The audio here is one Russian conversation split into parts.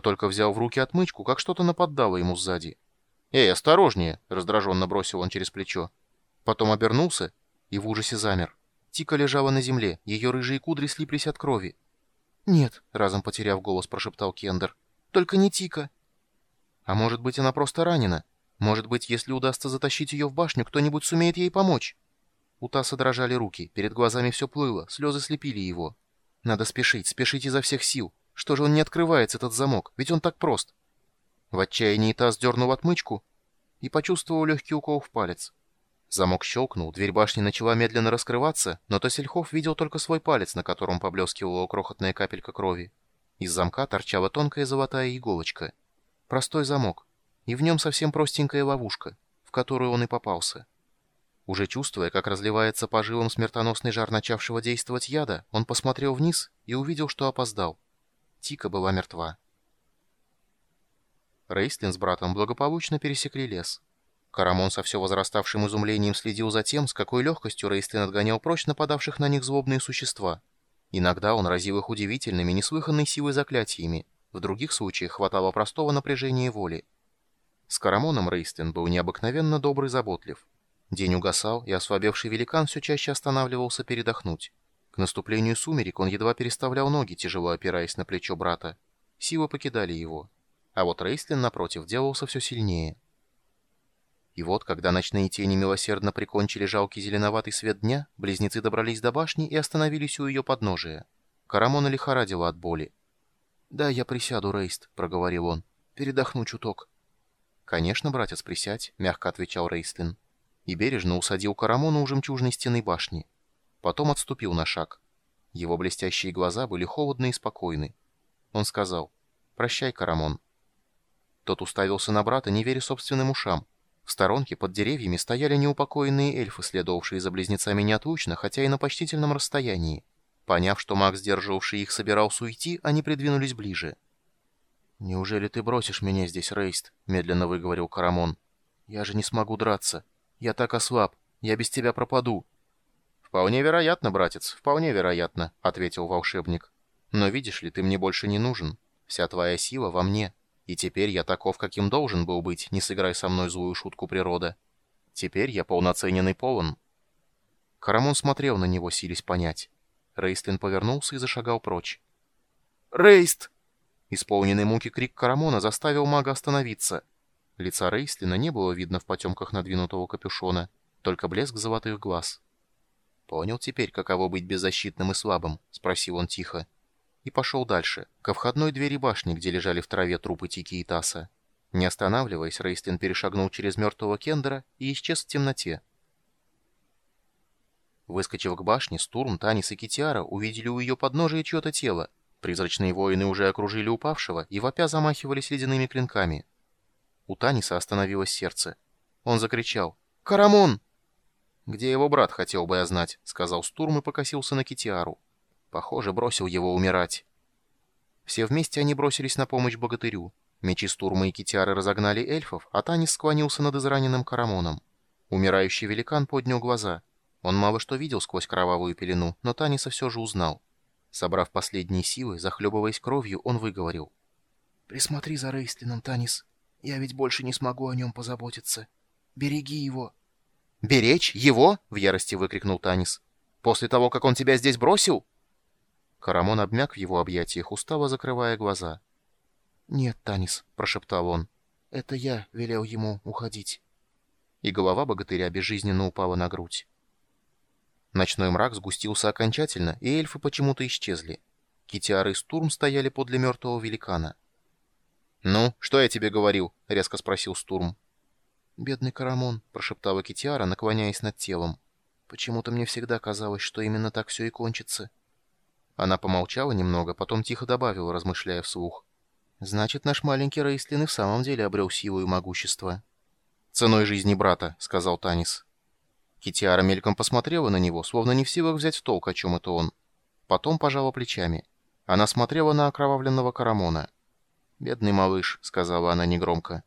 только взял в руки отмычку, как что-то нападало ему сзади. «Эй, осторожнее!» — раздраженно бросил он через плечо. Потом обернулся и в ужасе замер. Тика лежала на земле, ее рыжие кудри слиплись от крови. «Нет», — разом потеряв голос, прошептал Кендер. «Только не Тика». «А может быть, она просто ранена? Может быть, если удастся затащить ее в башню, кто-нибудь сумеет ей помочь?» У Таса дрожали руки, перед глазами все плыло, слезы слепили его. «Надо спешить, спешить изо всех сил. Что же он не открывается, этот замок? Ведь он так прост». В отчаянии Тас дернул отмычку и почувствовал легкий укол в палец. Замок щелкнул, дверь башни начала медленно раскрываться, но Тосельхов видел только свой палец, на котором поблескивала крохотная капелька крови. Из замка торчала тонкая золотая иголочка. Простой замок. И в нем совсем простенькая ловушка, в которую он и попался. Уже чувствуя, как разливается по жилам смертоносный жар начавшего действовать яда, он посмотрел вниз и увидел, что опоздал. Тика была мертва. Рейстлин с братом благополучно пересекли лес. Карамон со все возраставшим изумлением следил за тем, с какой легкостью Рейстлин отгонял прочь нападавших на них злобные существа. Иногда он разил их удивительными, неслыханной силой заклятиями, в других случаях хватало простого напряжения воли. С Карамоном Рейстлин был необыкновенно добрый и заботлив. День угасал, и ослабевший великан все чаще останавливался передохнуть. К наступлению сумерек он едва переставлял ноги, тяжело опираясь на плечо брата. Силы покидали его. А вот Рейстлин, напротив, делался все сильнее. И вот, когда ночные тени милосердно прикончили жалкий зеленоватый свет дня, близнецы добрались до башни и остановились у ее подножия. Карамона лихорадила от боли. «Да, я присяду, Рейст», — проговорил он. «Передохну чуток». «Конечно, братец, присядь», — мягко отвечал Рейстлин. И бережно усадил Карамона у жемчужной стены башни. Потом отступил на шаг. Его блестящие глаза были холодны и спокойны. Он сказал «Прощай, Карамон». Тот уставился на брата, не веря собственным ушам. В сторонке под деревьями стояли неупокоенные эльфы, следовавшие за близнецами неотлучно, хотя и на почтительном расстоянии. Поняв, что маг, сдерживавший их, собирался уйти, они придвинулись ближе. «Неужели ты бросишь меня здесь, Рейст?» — медленно выговорил Карамон. «Я же не смогу драться. Я так ослаб. Я без тебя пропаду». «Вполне вероятно, братец, вполне вероятно», — ответил волшебник. «Но видишь ли, ты мне больше не нужен. Вся твоя сила во мне». И теперь я таков, каким должен был быть, не сыграй со мной злую шутку природа. Теперь я полноценен и полон. Карамон смотрел на него, силясь понять. Рейстлин повернулся и зашагал прочь. «Рейст!» Исполненный муки крик Карамона заставил мага остановиться. Лица Рейстлина не было видно в потемках надвинутого капюшона, только блеск золотых глаз. «Понял теперь, каково быть беззащитным и слабым?» — спросил он тихо и пошел дальше, ко входной двери башни, где лежали в траве трупы Тики и Таса. Не останавливаясь, Рейстлин перешагнул через мертвого Кендера и исчез в темноте. Выскочив к башне, Стурм, Танис и Китиара увидели у ее подножия чье-то тело. Призрачные воины уже окружили упавшего и вопя замахивались ледяными клинками. У Таниса остановилось сердце. Он закричал «Карамон!» «Где его брат, хотел бы я знать», — сказал Стурм и покосился на Китиару. Похоже, бросил его умирать. Все вместе они бросились на помощь богатырю. Мечи Стурма и Китиары разогнали эльфов, а Танис склонился над израненным Карамоном. Умирающий великан поднял глаза. Он мало что видел сквозь кровавую пелену, но Таниса все же узнал. Собрав последние силы, захлебываясь кровью, он выговорил. «Присмотри за Рейстлином, Танис. Я ведь больше не смогу о нем позаботиться. Береги его». «Беречь? Его?» — в ярости выкрикнул Танис. «После того, как он тебя здесь бросил?» Карамон обмяк в его объятиях, устало закрывая глаза. «Нет, Танис», — прошептал он, — «это я велел ему уходить». И голова богатыря безжизненно упала на грудь. Ночной мрак сгустился окончательно, и эльфы почему-то исчезли. Китиар и Стурм стояли подле мертвого великана. «Ну, что я тебе говорил?» — резко спросил Стурм. «Бедный Карамон», — прошептала Китиара, наклоняясь над телом. «Почему-то мне всегда казалось, что именно так все и кончится». Она помолчала немного, потом тихо добавила, размышляя вслух. «Значит, наш маленький Рейстлин и в самом деле обрел силу и могущество». «Ценой жизни брата», — сказал Танис. Китиара мельком посмотрела на него, словно не в силах взять в толк, о чем это он. Потом пожала плечами. Она смотрела на окровавленного Карамона. «Бедный малыш», — сказала она негромко.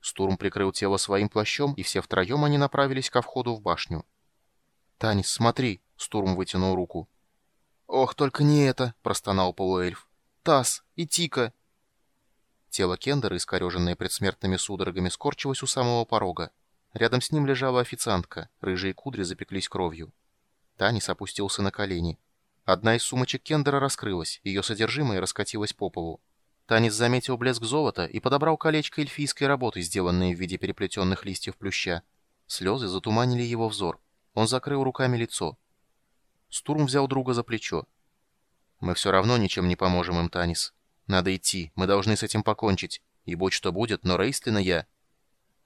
Стурм прикрыл тело своим плащом, и все втроем они направились ко входу в башню. «Танис, смотри!» — Стурм вытянул руку. «Ох, только не это!» — простонал полуэльф. «Тасс и Тика!» Тело Кендера, искореженное предсмертными судорогами, скорчилось у самого порога. Рядом с ним лежала официантка, рыжие кудри запеклись кровью. Танис опустился на колени. Одна из сумочек Кендера раскрылась, ее содержимое раскатилось по полу. Танис заметил блеск золота и подобрал колечко эльфийской работы, сделанное в виде переплетенных листьев плюща. Слезы затуманили его взор. Он закрыл руками лицо. Стурм взял друга за плечо. «Мы все равно ничем не поможем им, Танис. Надо идти, мы должны с этим покончить. И будь что будет, но Рейстлина я...»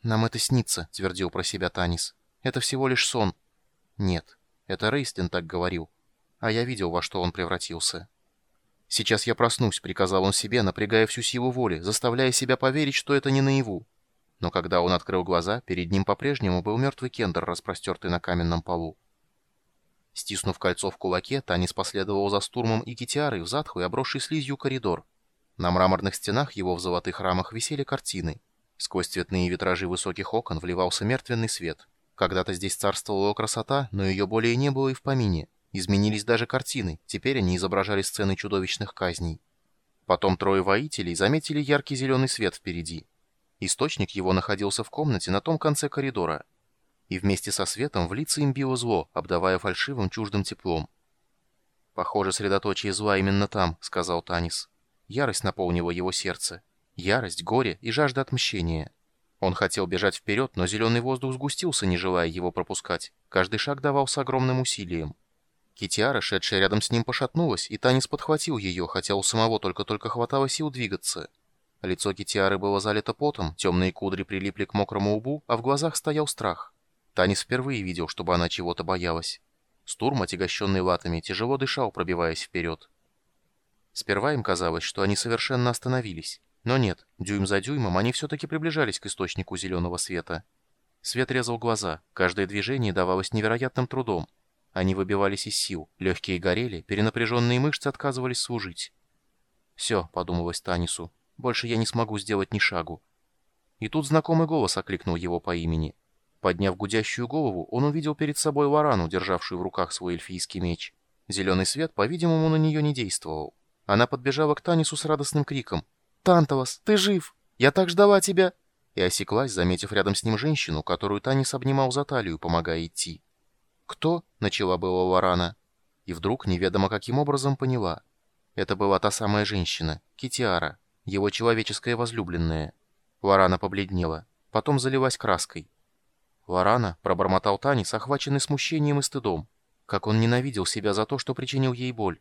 «Нам это снится», — твердил про себя Танис. «Это всего лишь сон». «Нет, это Рейстлин так говорил. А я видел, во что он превратился». «Сейчас я проснусь», — приказал он себе, напрягая всю силу воли, заставляя себя поверить, что это не наяву. Но когда он открыл глаза, перед ним по-прежнему был мертвый кендер, распростертый на каменном полу. Стиснув кольцо в кулаке, Танис последовал за стурмом и гитиарой в затхлый, обросший слизью коридор. На мраморных стенах его в золотых рамах висели картины. Сквозь цветные витражи высоких окон вливался мертвенный свет. Когда-то здесь царствовала красота, но ее более не было и в помине. Изменились даже картины, теперь они изображали сцены чудовищных казней. Потом трое воителей заметили яркий зеленый свет впереди. Источник его находился в комнате на том конце коридора и вместе со светом в лица им било зло, обдавая фальшивым чуждым теплом. «Похоже, средоточие зла именно там», — сказал Танис. Ярость наполнила его сердце. Ярость, горе и жажда отмщения. Он хотел бежать вперед, но зеленый воздух сгустился, не желая его пропускать. Каждый шаг давался огромным усилием. Китиара, шедшая рядом с ним, пошатнулась, и Танис подхватил ее, хотя у самого только-только хватало сил двигаться. Лицо Китиары было залито потом, темные кудри прилипли к мокрому убу, а в глазах стоял страх. Танис впервые видел, чтобы она чего-то боялась. Стурм, отягощенный латами, тяжело дышал, пробиваясь вперед. Сперва им казалось, что они совершенно остановились. Но нет, дюйм за дюймом они все-таки приближались к источнику зеленого света. Свет резал глаза, каждое движение давалось невероятным трудом. Они выбивались из сил, легкие горели, перенапряженные мышцы отказывались служить. «Все», — подумалось Танису, — «больше я не смогу сделать ни шагу». И тут знакомый голос окликнул его по имени — Подняв гудящую голову, он увидел перед собой Варану, державшую в руках свой эльфийский меч. Зеленый свет, по-видимому, на нее не действовал. Она подбежала к Танису с радостным криком. «Танталос, ты жив! Я так ждала тебя!» И осеклась, заметив рядом с ним женщину, которую Танис обнимал за талию, помогая идти. «Кто?» — начала была Варана. И вдруг, неведомо каким образом, поняла. Это была та самая женщина, Китиара, его человеческая возлюбленная. Варана побледнела, потом залилась краской. «Лорана», — пробормотал Танис, охваченный смущением и стыдом. Как он ненавидел себя за то, что причинил ей боль.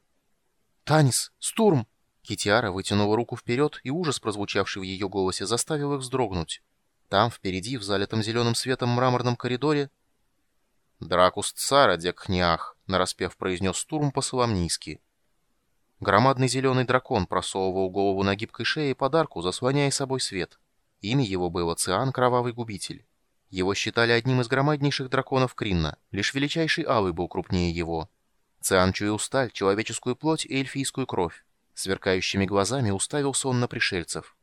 «Танис! Стурм!» Китиара вытянула руку вперед, и ужас, прозвучавший в ее голосе, заставил их вздрогнуть. Там, впереди, в залитом зеленым светом мраморном коридоре... «Дракус цара, декхниах», — нараспев произнес Стурм по-соломнийски. Громадный зеленый дракон просовывал голову на гибкой шее подарку, заслоняя собой свет. Имя его было Циан Кровавый Губитель. Его считали одним из громаднейших драконов Кринна, лишь величайший Алый был крупнее его. Циан чуял сталь, человеческую плоть и эльфийскую кровь. Сверкающими глазами уставился он на пришельцев.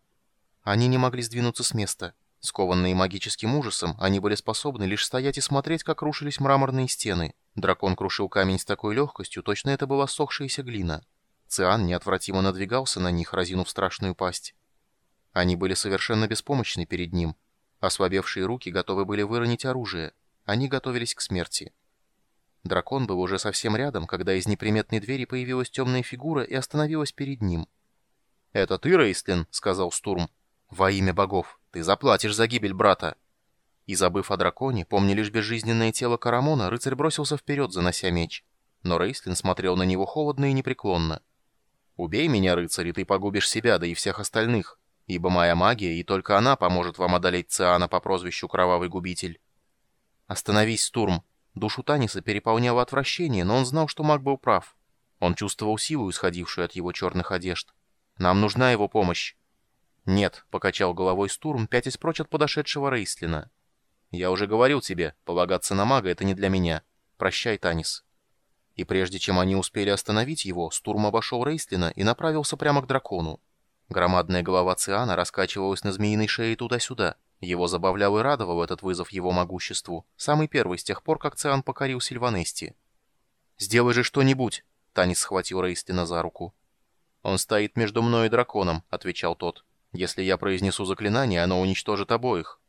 Они не могли сдвинуться с места. Скованные магическим ужасом, они были способны лишь стоять и смотреть, как рушились мраморные стены. Дракон крушил камень с такой легкостью, точно это была сохшаяся глина. Циан неотвратимо надвигался на них, разинув страшную пасть. Они были совершенно беспомощны перед ним, Ослабевшие руки готовы были выронить оружие. Они готовились к смерти. Дракон был уже совсем рядом, когда из неприметной двери появилась темная фигура и остановилась перед ним. «Это ты, Рейстлин?» — сказал Стурм. «Во имя богов! Ты заплатишь за гибель брата!» И забыв о драконе, помня лишь безжизненное тело Карамона, рыцарь бросился вперед, занося меч. Но Рейстлин смотрел на него холодно и непреклонно. «Убей меня, рыцарь, и ты погубишь себя, да и всех остальных ибо моя магия, и только она поможет вам одолеть Циана по прозвищу Кровавый Губитель. Остановись, Стурм. Душу Таниса переполняло отвращение, но он знал, что маг был прав. Он чувствовал силу, исходившую от его черных одежд. Нам нужна его помощь. «Нет», — покачал головой Стурм, пятясь прочь от подошедшего Рейслина. «Я уже говорил тебе, полагаться на мага — это не для меня. Прощай, Танис». И прежде чем они успели остановить его, Стурм обошел Рейслина и направился прямо к дракону. Громадная голова Циана раскачивалась на змеиной шее туда-сюда. Его забавлял и радовал этот вызов его могуществу, самый первый с тех пор, как Циан покорил Сильванести. «Сделай же что-нибудь!» — Танис схватил Рейстлина за руку. «Он стоит между мной и драконом», — отвечал тот. Если я произнесу заклинание, оно уничтожит обоих.